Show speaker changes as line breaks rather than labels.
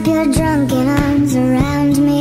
up your drunken arms around me.